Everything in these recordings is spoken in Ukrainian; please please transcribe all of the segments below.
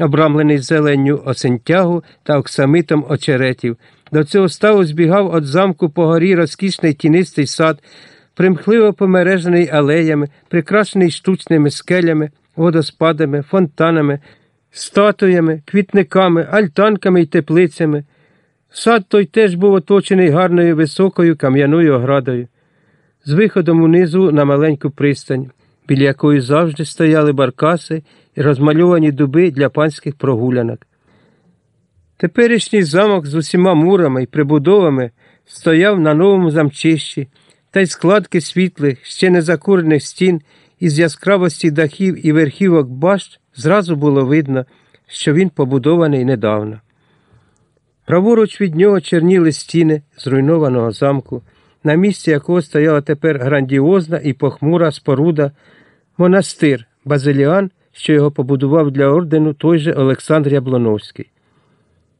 обрамлений зеленню осентягу та оксамитом очеретів. До цього ставу збігав від замку по горі розкішний тінистий сад, примхливо помережений алеями, прикрашений штучними скелями, водоспадами, фонтанами, статуями, квітниками, альтанками й теплицями. Сад той теж був оточений гарною високою кам'яною оградою, з виходом унизу на маленьку пристань, біля якої завжди стояли баркаси і розмальовані дуби для панських прогулянок. Теперішній замок з усіма мурами і прибудовами стояв на новому замчищі, та й складки світлих, ще не закурених стін із яскравості дахів і верхівок башт зразу було видно, що він побудований недавно. Праворуч від нього черніли стіни зруйнованого замку, на місці якого стояла тепер грандіозна і похмура споруда, монастир Базиліан, що його побудував для ордену той же Олександр Яблоновський.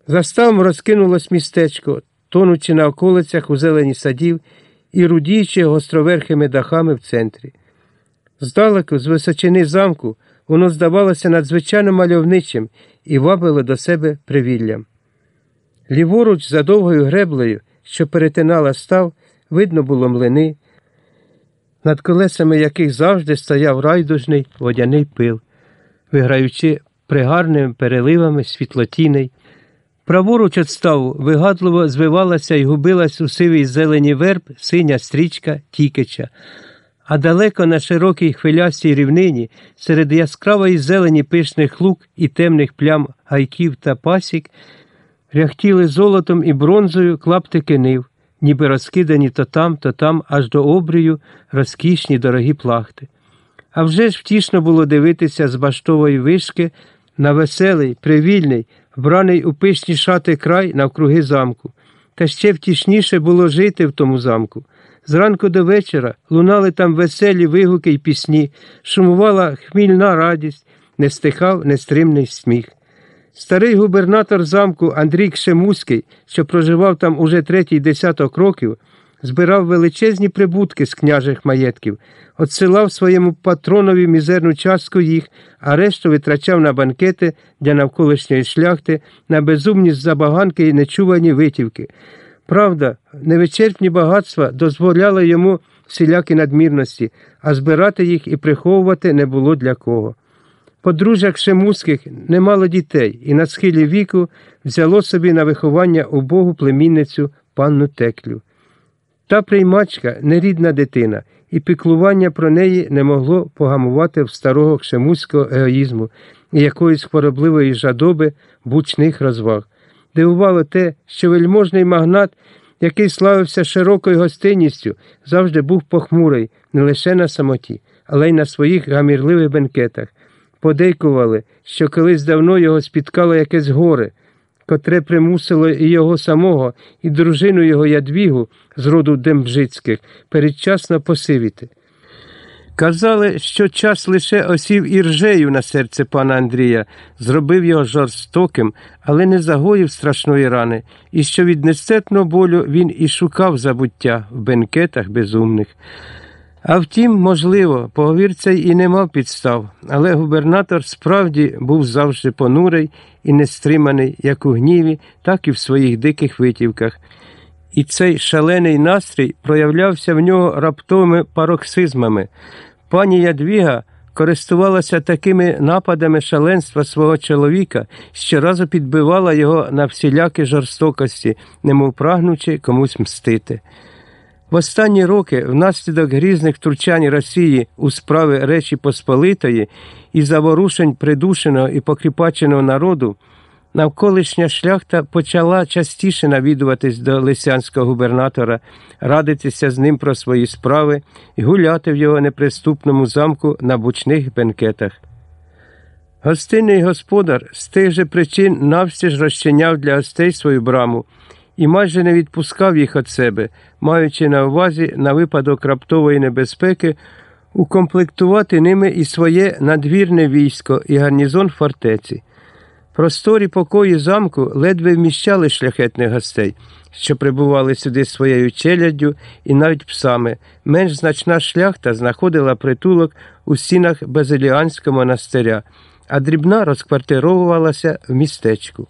За ставом розкинулось містечко, тонучи на околицях у зелені садів і рудіючи гостроверхими дахами в центрі. Здалеку, з височини замку, воно здавалося надзвичайно мальовничим і вабило до себе привіллям. Ліворуч, за довгою греблею, що перетинала став, видно було млини, над колесами яких завжди стояв райдужний водяний пил, виграючи пригарними переливами світлотіней. Праворуч від ставу вигадливо звивалася і губилась у сивій зелені верб синя стрічка Тікича, а далеко на широкій хвилястій рівнині, серед яскравої зелені пишних лук і темних плям гайків та пасік, ряхтіли золотом і бронзою клаптики нив, ніби розкидані то там, то там, аж до обрію розкішні дорогі плахти. А вже ж втішно було дивитися з баштової вишки на веселий, привільний, вбраний у пишні шати край навкруги замку. Та ще втішніше було жити в тому замку. Зранку до вечора лунали там веселі вигуки й пісні, шумувала хмільна радість, не стихав нестримний сміх. Старий губернатор замку Андрій Кшемуський, що проживав там уже третій десяток років, збирав величезні прибутки з княжих маєтків, отсилав своєму патронові мізерну частку їх, а решту витрачав на банкети для навколишньої шляхти, на безумні забаганки і нечувані витівки. Правда, невичерпні багатства дозволяли йому всілякі надмірності, а збирати їх і приховувати не було для кого. Подружжя Кшемуських не мало дітей і на схилі віку взяло собі на виховання убогу племінницю панну Теклю. Та приймачка нерідна дитина, і піклування про неї не могло погамувати в старого кшемуського егоїзму і якоїсь хворобливої жадоби бучних розваг. Дивувало те, що вельможний магнат, який славився широкою гостинністю, завжди був похмурий не лише на самоті, але й на своїх гамірливих бенкетах. Подейкували, що колись давно його спіткало якесь горе, котре примусило і його самого, і дружину його ядвігу з роду Дембжицьких передчасно посивіти. Казали, що час лише осів іржею на серце пана Андрія, зробив його жорстоким, але не загоїв страшної рани, і що від нестерпного болю він і шукав забуття в бенкетах безумних. А втім, можливо, поговір цей і не мав підстав, але губернатор справді був завжди понурий і нестриманий як у гніві, так і в своїх диких витівках. І цей шалений настрій проявлявся в нього раптовими пароксизмами. Пані Ядвіга користувалася такими нападами шаленства свого чоловіка, щоразу підбивала його на всілякі жорстокості, немов прагнучи комусь мстити. В останні роки, внаслідок грізних втручань Росії у справи Речі Посполитої і заворушень придушеного і покріпаченого народу, навколишня шляхта почала частіше навідуватись до лисянського губернатора, радитися з ним про свої справи і гуляти в його неприступному замку на бучних бенкетах. Гостинний господар з тих же причин навстіж розчиняв для гостей свою браму і майже не відпускав їх від себе, маючи на увазі на випадок раптової небезпеки укомплектувати ними і своє надвірне військо і гарнізон фортеці. Просторі покої замку ледве вміщали шляхетних гостей, що прибували сюди своєю челяддю і навіть псами. Менш значна шляхта знаходила притулок у стінах Базиліанського монастиря. а дрібна розквартировувалася в містечку.